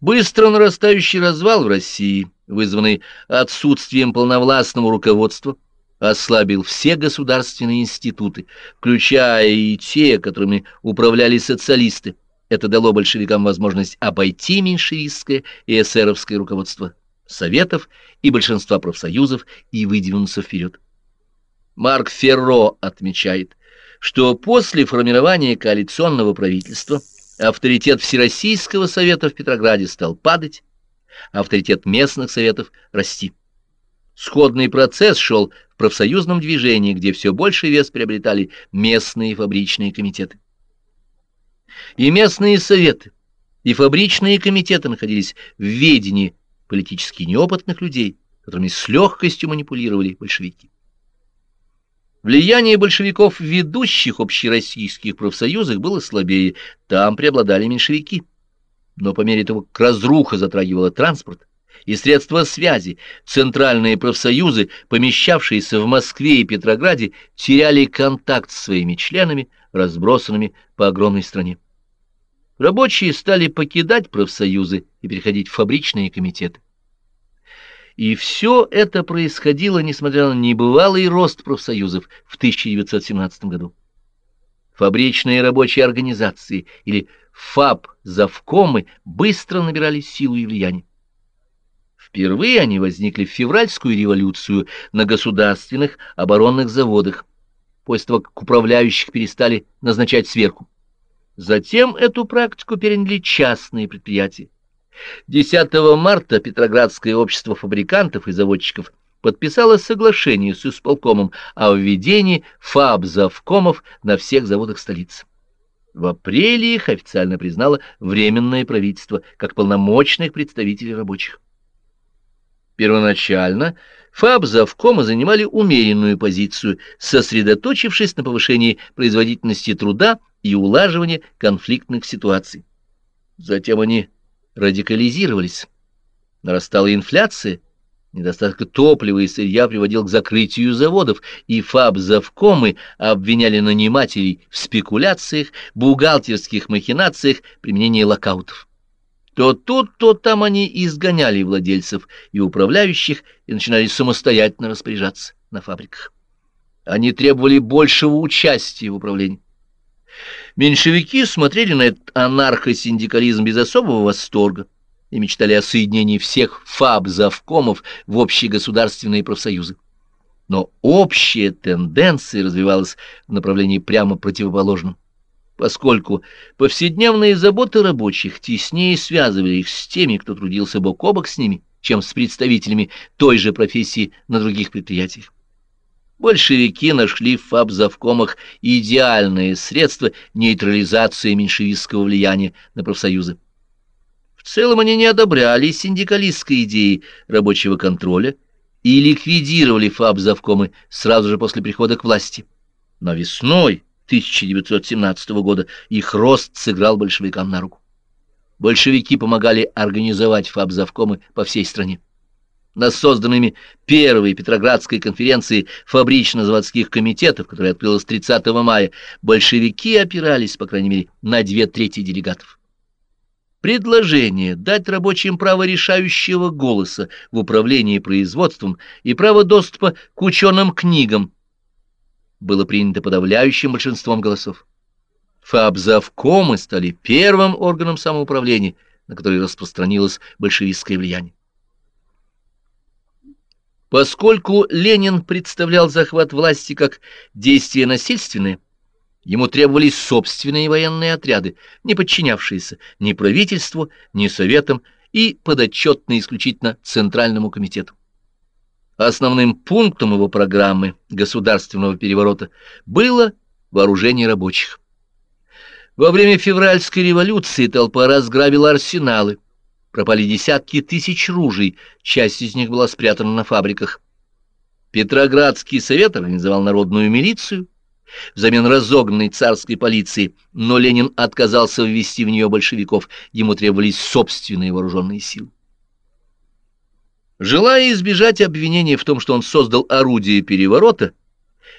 Быстро нарастающий развал в России, вызванный отсутствием полновластного руководства, ослабил все государственные институты, включая и те, которыми управляли социалисты. Это дало большевикам возможность обойти меньшевистское и эсеровское руководство советов и большинства профсоюзов и выдвинуться вперед. Марк Ферро отмечает, что после формирования коалиционного правительства авторитет Всероссийского совета в Петрограде стал падать, авторитет местных советов расти. Сходный процесс шел в профсоюзном движении, где все больше вес приобретали местные фабричные комитеты. И местные советы, и фабричные комитеты находились в ведении политически неопытных людей, которыми с легкостью манипулировали большевики. Влияние большевиков в ведущих общероссийских профсоюзах было слабее, там преобладали меньшевики. Но по мере того, как разруха затрагивала транспорт и средства связи, центральные профсоюзы, помещавшиеся в Москве и Петрограде, теряли контакт с своими членами, разбросанными по огромной стране. Рабочие стали покидать профсоюзы и переходить в фабричные комитеты. И все это происходило, несмотря на небывалый рост профсоюзов в 1917 году. Фабричные рабочие организации или ФАП, завкомы быстро набирали силу и влияние. Впервые они возникли в февральскую революцию на государственных оборонных заводах, после того, как управляющих перестали назначать сверху. Затем эту практику переняли частные предприятия. 10 марта Петроградское общество фабрикантов и заводчиков подписало соглашение с исполкомом о введении фаб-завкомов на всех заводах столицы. В апреле их официально признало Временное правительство как полномочных представителей рабочих. Первоначально фаб-завкомы занимали умеренную позицию, сосредоточившись на повышении производительности труда и улаживании конфликтных ситуаций. Затем они радикализировались. Нарастала инфляция, недостаток топлива и сырья приводил к закрытию заводов, и фаб-завкомы обвиняли нанимателей в спекуляциях, бухгалтерских махинациях, применении локаутов. То тут, то там они изгоняли владельцев и управляющих и начинали самостоятельно распоряжаться на фабриках. Они требовали большего участия в управлении. Меньшевики смотрели на этот анархосиндикализм без особого восторга и мечтали о соединении всех фаб-завкомов в общегосударственные профсоюзы. Но общая тенденция развивалась в направлении прямо противоположном, поскольку повседневные заботы рабочих теснее связывали их с теми, кто трудился бок о бок с ними, чем с представителями той же профессии на других предприятиях большевики нашли в фабзавкомах идеальное средство нейтрализации меньшевистского влияния на профсоюзы. В целом они не одобряли синдикалистской идеи рабочего контроля и ликвидировали фабзавкомы сразу же после прихода к власти. Но весной 1917 года их рост сыграл большевикам на руку. Большевики помогали организовать фабзавкомы по всей стране на созданными первой Петроградской конференции фабрично-заводских комитетов, которая открылась 30 мая, большевики опирались, по крайней мере, на две трети делегатов. Предложение дать рабочим право решающего голоса в управлении производством и право доступа к ученым книгам было принято подавляющим большинством голосов. Фабзавкомы стали первым органом самоуправления, на который распространилось большевистское влияние. Поскольку Ленин представлял захват власти как действие насильственное, ему требовались собственные военные отряды, не подчинявшиеся ни правительству, ни советам и подотчетные исключительно Центральному комитету. Основным пунктом его программы государственного переворота было вооружение рабочих. Во время февральской революции толпа разграбила арсеналы, пропали десятки тысяч ружей, часть из них была спрятана на фабриках. Петроградский совет организовал народную милицию взамен разогнанной царской полиции, но Ленин отказался ввести в нее большевиков, ему требовались собственные вооруженные силы. Желая избежать обвинения в том, что он создал орудие переворота,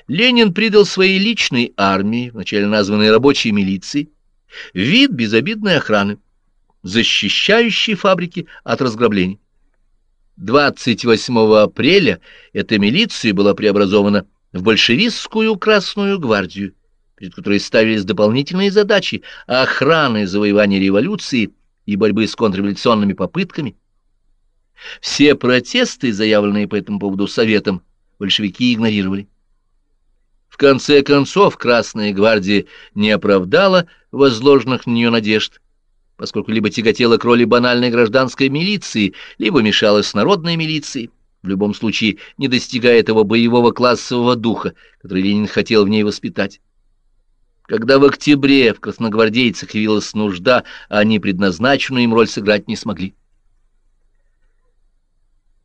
Ленин придал своей личной армии, вначале названной рабочей милицией, вид безобидной охраны. Защищающей фабрики от разграблений. 28 апреля эта милиция была преобразована в большевистскую Красную гвардию, перед которой ставились дополнительные задачи охраны завоевания революции и борьбы с контрреволюционными попытками. Все протесты, заявленные по этому поводу Советом, большевики игнорировали. В конце концов, Красная гвардия не оправдала возложенных на нее надежд, поскольку либо тяготела к роли банальной гражданской милиции, либо мешала с народной милицией, в любом случае не достигая этого боевого классового духа, который Ленин хотел в ней воспитать. Когда в октябре в красногвардейцах явилась нужда, они предназначенную им роль сыграть не смогли.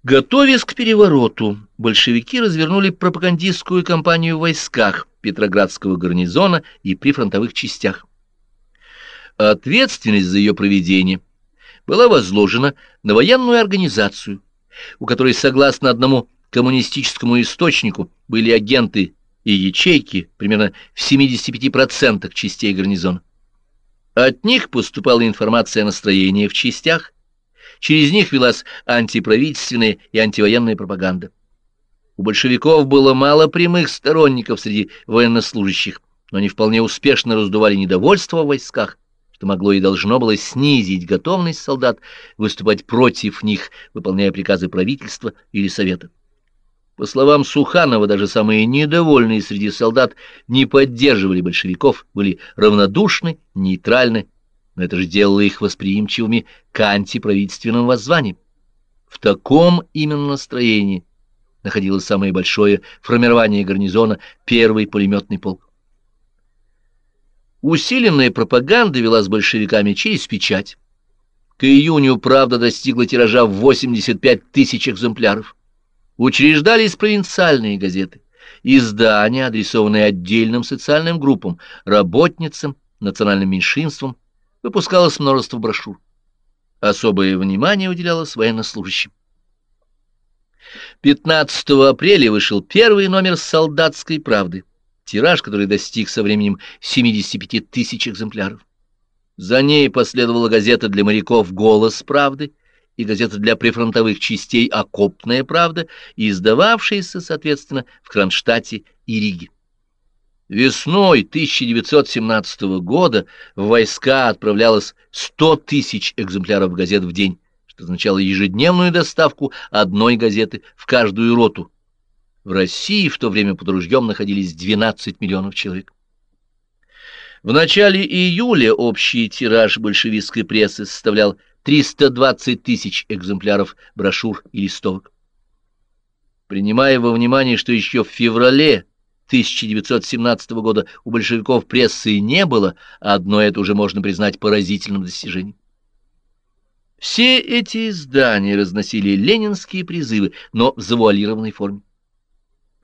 Готовясь к перевороту, большевики развернули пропагандистскую кампанию в войсках Петроградского гарнизона и прифронтовых частях. Ответственность за ее проведение была возложена на военную организацию, у которой, согласно одному коммунистическому источнику, были агенты и ячейки примерно в 75% частей гарнизона. От них поступала информация о настроении в частях, через них велась антиправительственная и антивоенная пропаганда. У большевиков было мало прямых сторонников среди военнослужащих, но они вполне успешно раздували недовольство в войсках, что могло и должно было снизить готовность солдат выступать против них, выполняя приказы правительства или совета. По словам Суханова, даже самые недовольные среди солдат не поддерживали большевиков, были равнодушны, нейтральны, но это же делало их восприимчивыми к антиправительственным воззваниям. В таком именно настроении находилось самое большое формирование гарнизона первый пулеметный полк. Усиленная пропаганда вела с большевиками через печать. К июню правда достигла тиража в 85 тысяч экземпляров. Учреждались провинциальные газеты, издания, адресованные отдельным социальным группам, работницам, национальным меньшинствам, выпускалось множество брошюр. Особое внимание уделялось военнослужащим. 15 апреля вышел первый номер «Солдатской правды», тираж, который достиг со временем 75 тысяч экземпляров. За ней последовала газета для моряков «Голос правды», и газета для прифронтовых частей «Окопная правда», издававшаяся, соответственно, в Кронштадте и Риге. Весной 1917 года в войска отправлялось 100 тысяч экземпляров газет в день, что означало ежедневную доставку одной газеты в каждую роту. В России в то время под ружьем находились 12 миллионов человек. В начале июля общий тираж большевистской прессы составлял 320 тысяч экземпляров брошюр и листовок. Принимая во внимание, что еще в феврале 1917 года у большевиков прессы не было, а одно это уже можно признать поразительным достижением. Все эти издания разносили ленинские призывы, но в завуалированной форме.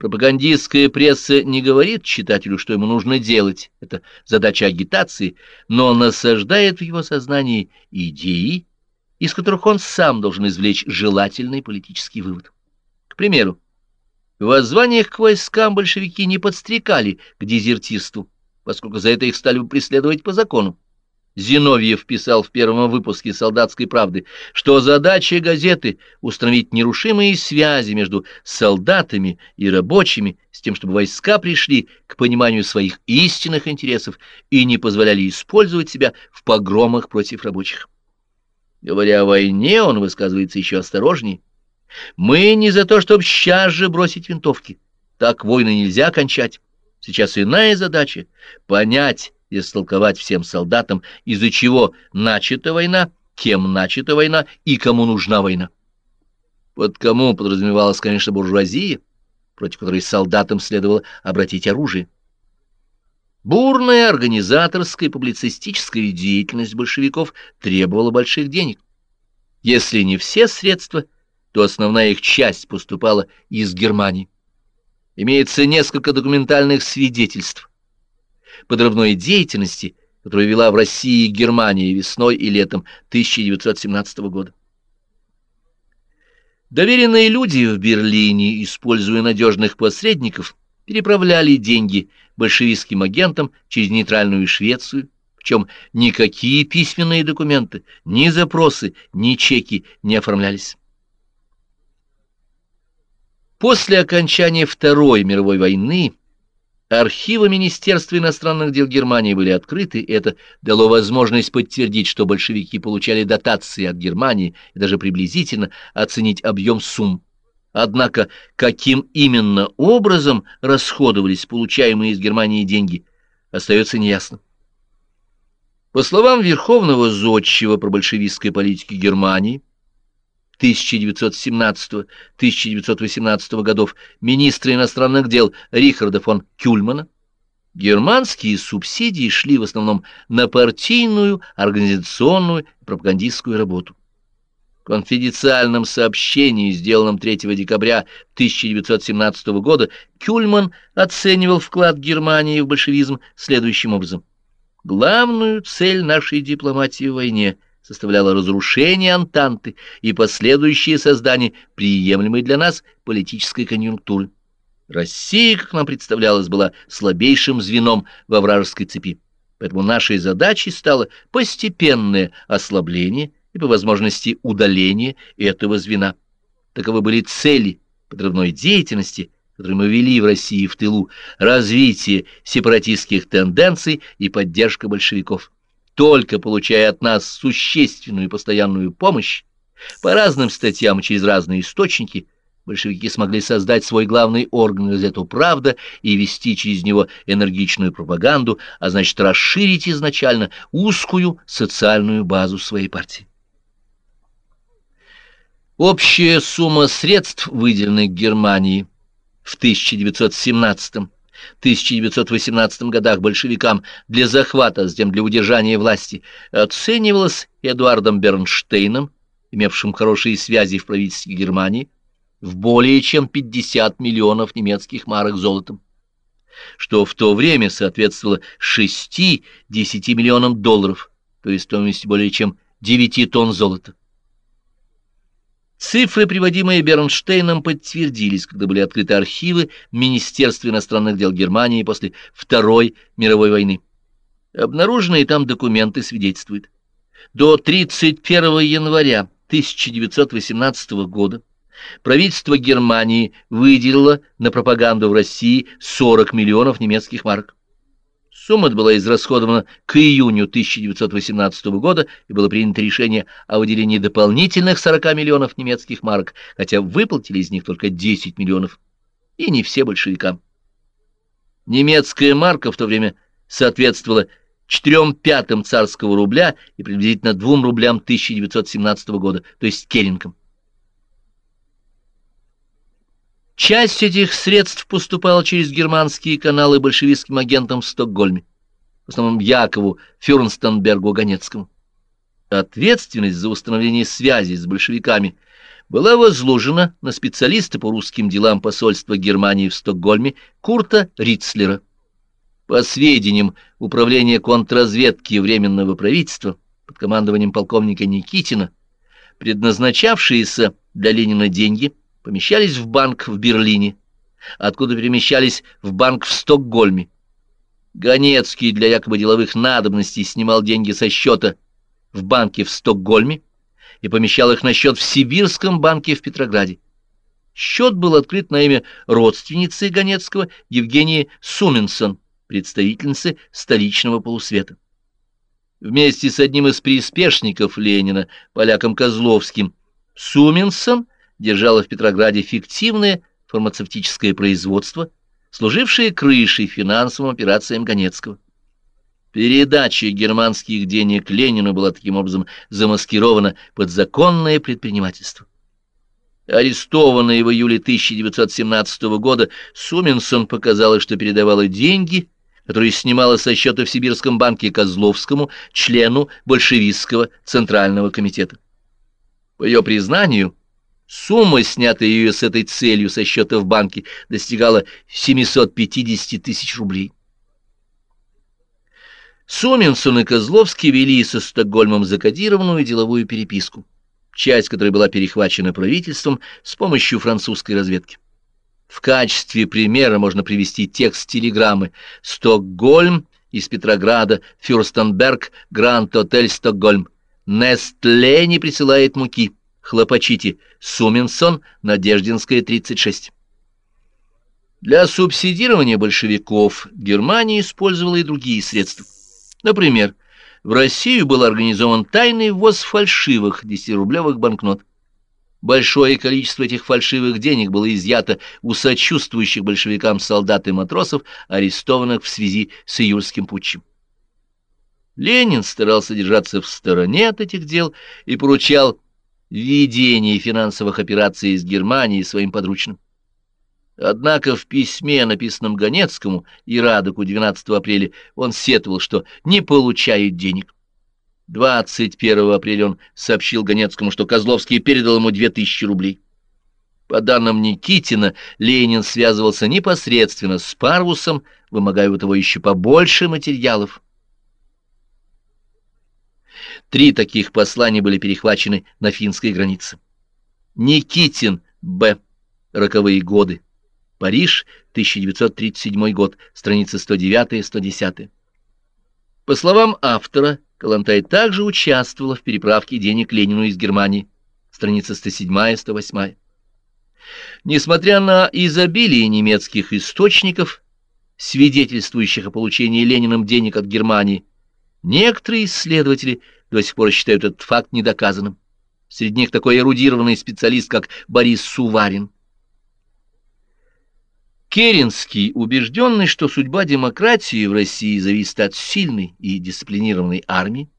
Пропагандистская пресса не говорит читателю, что ему нужно делать, это задача агитации, но насаждает в его сознании идеи, из которых он сам должен извлечь желательный политический вывод. К примеру, в воззваниях к войскам большевики не подстрекали к дезертирству, поскольку за это их стали бы преследовать по закону. Зиновьев писал в первом выпуске «Солдатской правды», что задача газеты — установить нерушимые связи между солдатами и рабочими с тем, чтобы войска пришли к пониманию своих истинных интересов и не позволяли использовать себя в погромах против рабочих. Говоря о войне, он высказывается еще осторожнее. Мы не за то, чтобы сейчас же бросить винтовки. Так войны нельзя кончать. Сейчас иная задача — понять истолковать всем солдатам, из-за чего начата война, кем начата война и кому нужна война. Под кому подразумевалась, конечно, буржуазия, против которой солдатам следовало обратить оружие. Бурная организаторская публицистическая деятельность большевиков требовала больших денег. Если не все средства, то основная их часть поступала из Германии. Имеется несколько документальных свидетельств подрывной деятельности, которую вела в России и Германии весной и летом 1917 года. Доверенные люди в Берлине, используя надежных посредников, переправляли деньги большевистским агентам через нейтральную Швецию, Причем никакие письменные документы, ни запросы, ни чеки не оформлялись. После окончания Второй мировой войны архивы Министерства иностранных дел Германии были открыты, и это дало возможность подтвердить, что большевики получали дотации от Германии и даже приблизительно оценить объем сумм. Однако, каким именно образом расходовались получаемые из Германии деньги, остается неясным. По словам Верховного Зодчего про большевистской политики Германии, 1917-1918 годов министра иностранных дел Рихарда фон Кюльмана, германские субсидии шли в основном на партийную, организационную и пропагандистскую работу. В конфиденциальном сообщении, сделанном 3 декабря 1917 года, Кюльман оценивал вклад Германии в большевизм следующим образом. «Главную цель нашей дипломатии в войне – составляло разрушение Антанты и последующее создание приемлемой для нас политической конъюнктуры. Россия, как нам представлялось, была слабейшим звеном во вражеской цепи. Поэтому нашей задачей стало постепенное ослабление и, по возможности, удаление этого звена. Таковы были цели подрывной деятельности, которые мы вели в России в тылу, развитие сепаратистских тенденций и поддержка большевиков только получая от нас существенную и постоянную помощь, по разным статьям через разные источники, большевики смогли создать свой главный орган газету «Правда» и вести через него энергичную пропаганду, а значит расширить изначально узкую социальную базу своей партии. Общая сумма средств, выделенных Германии в 1917 1918 годах большевикам для захвата, затем для удержания власти, оценивалась Эдуардом Бернштейном, имевшим хорошие связи в правительстве Германии, в более чем 50 миллионов немецких марок золотом, что в то время соответствовало 6-10 миллионам долларов, то есть стоимости более чем 9 тонн золота. Цифры, приводимые Бернштейном, подтвердились, когда были открыты архивы Министерства иностранных дел Германии после Второй мировой войны. Обнаруженные там документы свидетельствуют. До 31 января 1918 года правительство Германии выделило на пропаганду в России 40 миллионов немецких марок. Сумма была израсходована к июню 1918 года, и было принято решение о выделении дополнительных 40 миллионов немецких марок, хотя выплатили из них только 10 миллионов, и не все большевикам. Немецкая марка в то время соответствовала 4 пятым царского рубля и приблизительно 2 рублям 1917 года, то есть керенкам. Часть этих средств поступала через германские каналы большевистским агентам в Стокгольме, в основном Якову Фюрнстенбергу Ганецкому. Ответственность за установление связи с большевиками была возложена на специалиста по русским делам посольства Германии в Стокгольме Курта Рицлера. По сведениям Управления контрразведки Временного правительства под командованием полковника Никитина, предназначавшиеся для Ленина деньги – помещались в банк в Берлине, откуда перемещались в банк в Стокгольме. Ганецкий для якобы деловых надобностей снимал деньги со счета в банке в Стокгольме и помещал их на счет в Сибирском банке в Петрограде. Счет был открыт на имя родственницы Ганецкого Евгении Суменсон, представительницы столичного полусвета. Вместе с одним из приспешников Ленина, поляком Козловским, Суменсон держала в Петрограде фиктивное фармацевтическое производство, служившее крышей финансовым операциям Ганецкого. Передача германских денег Ленину была таким образом замаскирована под законное предпринимательство. Арестованная в июле 1917 года, Суменсон показала, что передавала деньги, которые снимала со счета в Сибирском банке Козловскому, члену большевистского Центрального комитета. По ее признанию, Сумма, снятая ее с этой целью со счета в банке, достигала 750 тысяч рублей. Суминсон и Козловский вели со Стокгольмом закодированную деловую переписку, часть которой была перехвачена правительством с помощью французской разведки. В качестве примера можно привести текст телеграммы «Стокгольм, из Петрограда, Фюрстенберг, Гранд-отель Стокгольм. Нестле не присылает муки. Хлопочите. Суменсон, Надеждинская, 36. Для субсидирования большевиков Германия использовала и другие средства. Например, в Россию был организован тайный ввоз фальшивых 10-рублевых банкнот. Большое количество этих фальшивых денег было изъято у сочувствующих большевикам солдат и матросов, арестованных в связи с июльским путчем. Ленин старался держаться в стороне от этих дел и поручал ведение финансовых операций из Германии своим подручным. Однако в письме, написанном Ганецкому и Радоку 12 апреля, он сетовал, что не получает денег. 21 апреля он сообщил Ганецкому, что Козловский передал ему 2000 рублей. По данным Никитина, Ленин связывался непосредственно с Парвусом, вымогая у того еще побольше материалов. Три таких послания были перехвачены на финской границе. Никитин, Б. Роковые годы. Париж, 1937 год, страница 109-110. По словам автора, Калантай также участвовала в переправке денег Ленину из Германии. Страница 107-108. Несмотря на изобилие немецких источников, свидетельствующих о получении Лениным денег от Германии, некоторые исследователи до сих пор считают этот факт недоказанным. Среди них такой эрудированный специалист, как Борис Суварин. Керенский, убежденный, что судьба демократии в России зависит от сильной и дисциплинированной армии,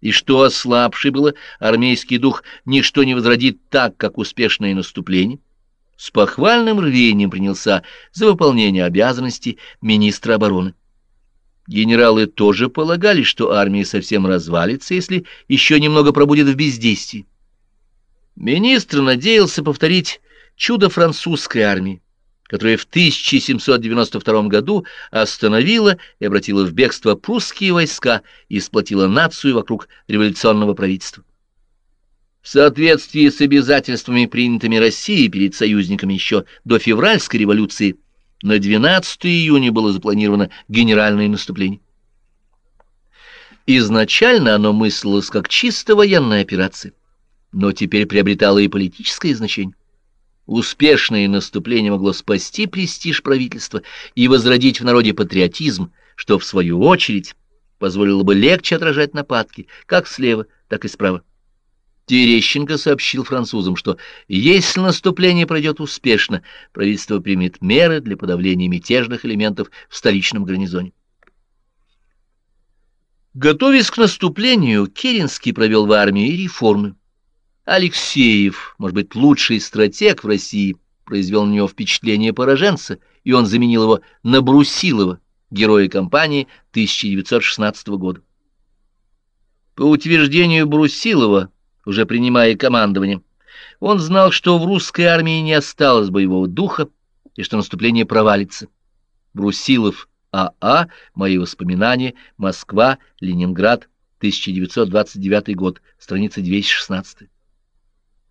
и что ослабший было армейский дух ничто не возродит так, как успешное наступление, с похвальным рвением принялся за выполнение обязанностей министра обороны. Генералы тоже полагали, что армия совсем развалится, если еще немного пробудет в бездействии. Министр надеялся повторить чудо французской армии, которая в 1792 году остановила и обратила в бегство прусские войска и сплотила нацию вокруг революционного правительства. В соответствии с обязательствами, принятыми Россией перед союзниками еще до февральской революции, на 12 июня было запланировано генеральное наступление. Изначально оно мыслилось как чисто военная операция, но теперь приобретало и политическое значение. Успешное наступление могло спасти престиж правительства и возродить в народе патриотизм, что, в свою очередь, позволило бы легче отражать нападки, как слева, так и справа. Терещенко сообщил французам, что если наступление пройдет успешно, правительство примет меры для подавления мятежных элементов в столичном гарнизоне. Готовясь к наступлению, Керенский провел в армии реформы. Алексеев, может быть, лучший стратег в России, произвел на него впечатление пораженца, и он заменил его на Брусилова, героя кампании 1916 года. По утверждению Брусилова, уже принимая командование, он знал, что в русской армии не осталось боевого духа и что наступление провалится. Брусилов А.А. А, Мои воспоминания. Москва. Ленинград. 1929 год. Страница 216.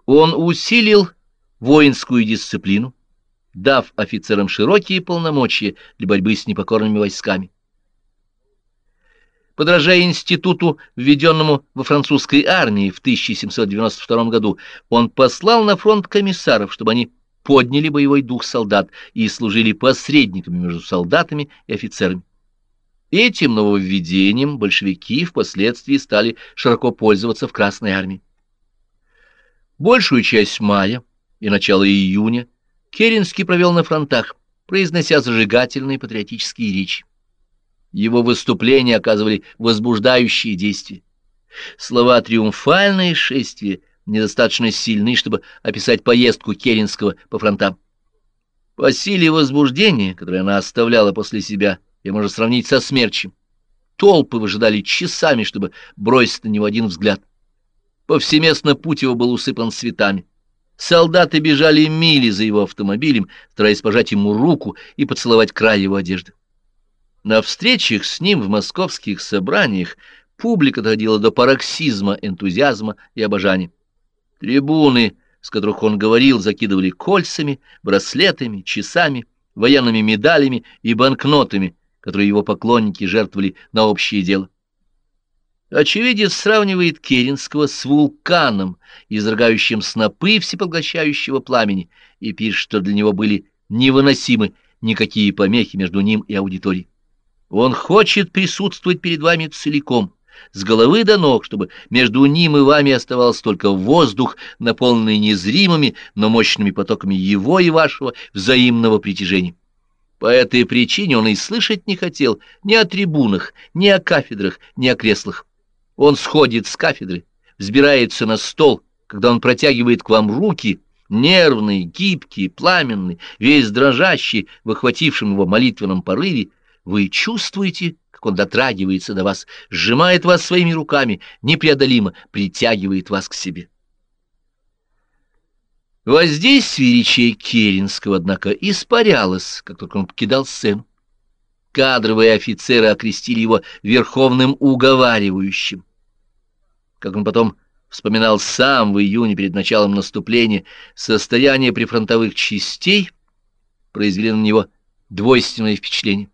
Он усилил воинскую дисциплину, дав офицерам широкие полномочия для борьбы с непокорными войсками. Подражая институту, введенному во французской армии в 1792 году, он послал на фронт комиссаров, чтобы они подняли боевой дух солдат и служили посредниками между солдатами и офицерами. Этим нововведением большевики впоследствии стали широко пользоваться в Красной армии. Большую часть мая и начало июня Керенский провел на фронтах, произнося зажигательные патриотические речи. Его выступления оказывали возбуждающие действия. Слова «триумфальное шествие» недостаточно сильны, чтобы описать поездку Керенского по фронтам. По силе возбуждения, которое она оставляла после себя, я можно сравнить со смерчем. Толпы выжидали часами, чтобы бросить на него один взгляд. Повсеместно путь его был усыпан цветами. Солдаты бежали мили за его автомобилем, стараясь пожать ему руку и поцеловать край его одежды. На встречах с ним в московских собраниях публика доходила до пароксизма, энтузиазма и обожания. Трибуны, с которых он говорил, закидывали кольцами, браслетами, часами, военными медалями и банкнотами, которые его поклонники жертвовали на общее дело. Очевидец сравнивает Керенского с вулканом, изрыгающим снопы всепоглощающего пламени, и пишет, что для него были невыносимы никакие помехи между ним и аудиторией. Он хочет присутствовать перед вами целиком, с головы до ног, чтобы между ним и вами оставался только воздух, наполненный незримыми, но мощными потоками его и вашего взаимного притяжения. По этой причине он и слышать не хотел ни о трибунах, ни о кафедрах, ни о креслах. Он сходит с кафедры, взбирается на стол, когда он протягивает к вам руки, нервный, гибкий, пламенный, весь дрожащий, в охватившем его молитвенном порыве, вы чувствуете, как он дотрагивается до вас, сжимает вас своими руками, непреодолимо притягивает вас к себе. Воздействие речей Керенского, однако, испарялось, как только он покидал сцену. Кадровые офицеры окрестили его верховным уговаривающим. Как он потом вспоминал сам в июне перед началом наступления, состояние прифронтовых частей произвели на него двойственное впечатление.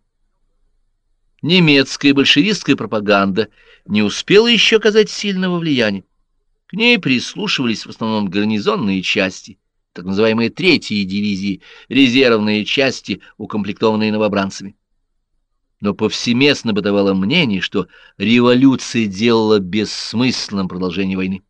Немецкая большевистская пропаганда не успела еще оказать сильного влияния. К ней прислушивались в основном гарнизонные части, так называемые третьи дивизии, резервные части, укомплектованные новобранцами. Но повсеместно бытовало мнение, что революция делала бессмысленным продолжение войны.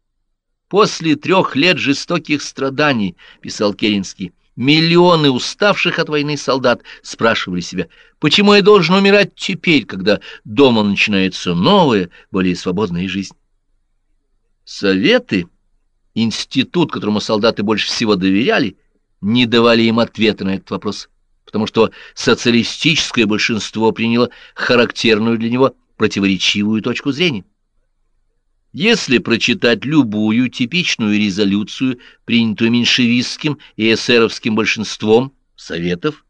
«После трех лет жестоких страданий», — писал Керенский, — Миллионы уставших от войны солдат спрашивали себя, почему я должен умирать теперь, когда дома начинается новая, более свободная жизнь. Советы институт, которому солдаты больше всего доверяли, не давали им ответа на этот вопрос, потому что социалистическое большинство приняло характерную для него противоречивую точку зрения. Если прочитать любую типичную резолюцию, принятую меньшевистским и эсеровским большинством Советов,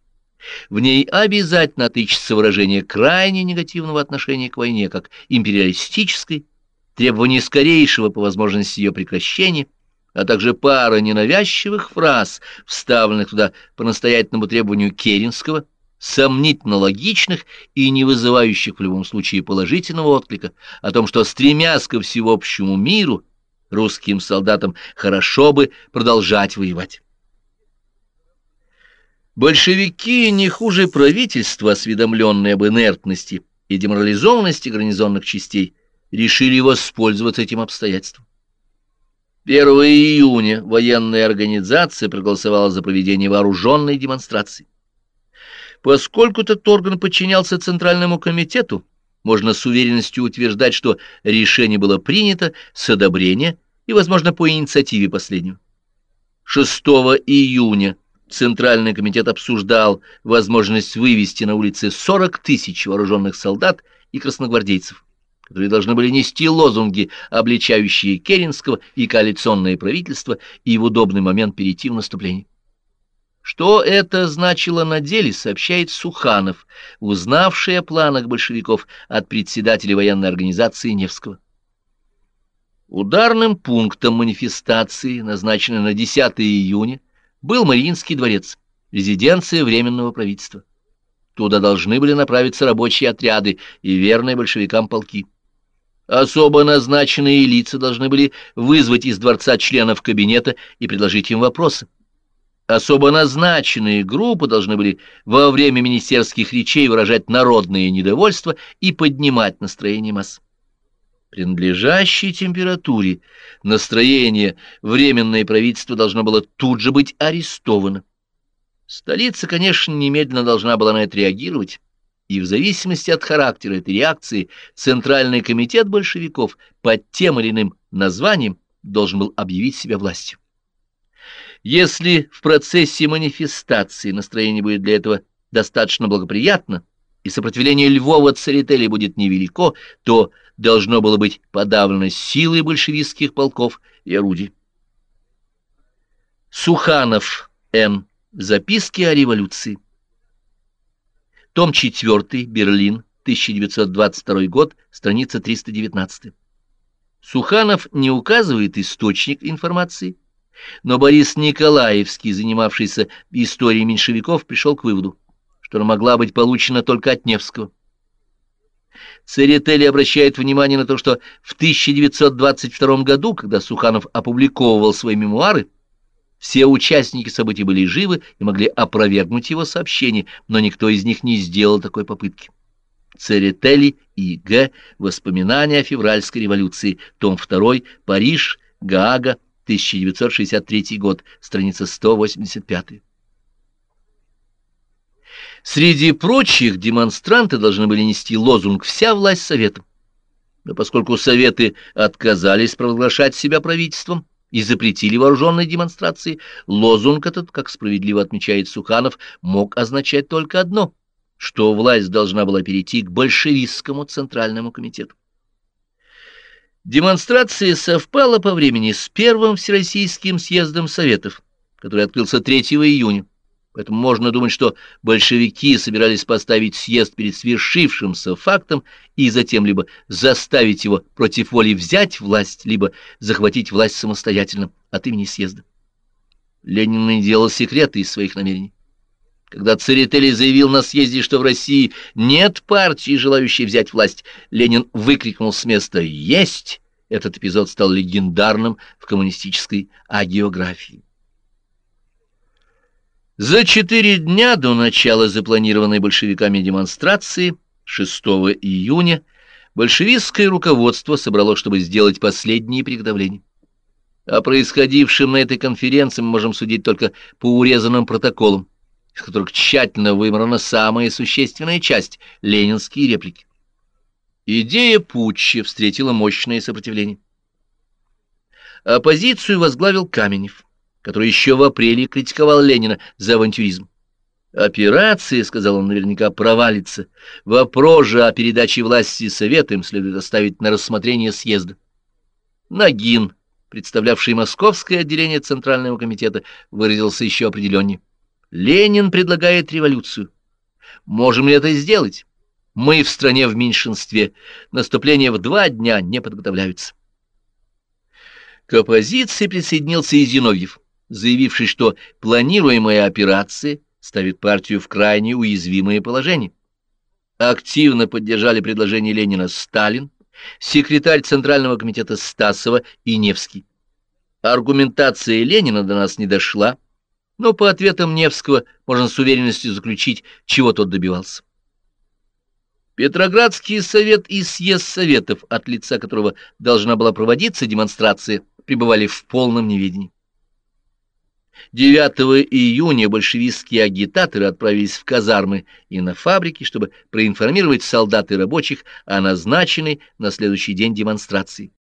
в ней обязательно отыщется выражение крайне негативного отношения к войне как империалистической, требование скорейшего по возможности ее прекращения, а также пара ненавязчивых фраз, вставленных туда по настоятельному требованию Керенского, сомнительно логичных и не вызывающих в любом случае положительного отклика, о том, что, стремясь ко всеобщему миру, русским солдатам хорошо бы продолжать воевать. Большевики не хуже правительства, осведомленные об инертности и деморализованности гарнизонных частей, решили воспользоваться этим обстоятельством. 1 июня военная организация проголосовала за проведение вооруженной демонстрации. Поскольку этот орган подчинялся Центральному комитету, можно с уверенностью утверждать, что решение было принято с одобрения и, возможно, по инициативе последнего. 6 июня Центральный комитет обсуждал возможность вывести на улицы 40 тысяч вооруженных солдат и красногвардейцев которые должны были нести лозунги, обличающие Керенского и коалиционное правительство, и в удобный момент перейти в наступление. Что это значило на деле, сообщает Суханов, узнавший о планах большевиков от председателя военной организации Невского. Ударным пунктом манифестации, назначенной на 10 июня, был Мариинский дворец, резиденция Временного правительства. Туда должны были направиться рабочие отряды и верные большевикам полки. Особо назначенные лица должны были вызвать из дворца членов кабинета и предложить им вопросы. Особо назначенные группы должны были во время министерских речей выражать народное недовольство и поднимать настроение масс. Принадлежащей температуре настроение Временное правительство должно было тут же быть арестовано. Столица, конечно, немедленно должна была на это реагировать, и в зависимости от характера этой реакции Центральный комитет большевиков под тем или иным названием должен был объявить себя властью. Если в процессе манифестации настроение будет для этого достаточно благоприятно, и сопротивление Львова Церетели будет невелико, то должно было быть подавлено силой большевистских полков и орудий. Суханов, Н. Записки о революции. Том 4, Берлин, 1922 год, страница 319. Суханов не указывает источник информации, но Борис Николаевский, занимавшийся историей меньшевиков, пришел к выводу, что она могла быть получена только от Невского. Церетели обращает внимание на то, что в 1922 году, когда Суханов опубликовывал свои мемуары, все участники событий были живы и могли опровергнуть его сообщение, но никто из них не сделал такой попытки. Церетели и Г. Воспоминания о февральской революции. Том 2. Париж. Гаага. 1963 год. Страница 185. Среди прочих демонстранты должны были нести лозунг «Вся власть Советам». Но поскольку Советы отказались провозглашать себя правительством и запретили вооруженные демонстрации, лозунг этот, как справедливо отмечает Суханов, мог означать только одно — что власть должна была перейти к большевистскому Центральному комитету. Демонстрация совпала по времени с первым Всероссийским съездом Советов, который открылся 3 июня. Поэтому можно думать, что большевики собирались поставить съезд перед свершившимся фактом и затем либо заставить его против воли взять власть, либо захватить власть самостоятельно от имени съезда. Ленин не делал секрета из своих намерений. Когда Церетели заявил на съезде, что в России нет партии, желающей взять власть, Ленин выкрикнул с места «Есть!». Этот эпизод стал легендарным в коммунистической агиографии. За четыре дня до начала запланированной большевиками демонстрации, 6 июня, большевистское руководство собралось, чтобы сделать последние приготовления. О происходившем на этой конференции мы можем судить только по урезанным протоколам из которых тщательно выбрана самая существенная часть — ленинские реплики. Идея путча встретила мощное сопротивление. Оппозицию возглавил Каменев, который еще в апреле критиковал Ленина за авантюризм. Операция, сказал он, наверняка провалится. Вопрос же о передаче власти советам следует оставить на рассмотрение съезда. Нагин, представлявший московское отделение Центрального комитета, выразился еще определеннее. Ленин предлагает революцию. Можем ли это сделать? Мы в стране в меньшинстве. Наступление в два дня не подготовляются. К оппозиции присоединился и Зиновьев, заявивший, что планируемая операция ставит партию в крайне уязвимое положение. Активно поддержали предложение Ленина Сталин, секретарь Центрального комитета Стасова и Невский. Аргументация Ленина до нас не дошла, но по ответам Невского можно с уверенностью заключить, чего тот добивался. Петроградский совет и съезд советов, от лица которого должна была проводиться демонстрация, пребывали в полном неведении. 9 июня большевистские агитаторы отправились в казармы и на фабрики, чтобы проинформировать солдат и рабочих о назначенной на следующий день демонстрации.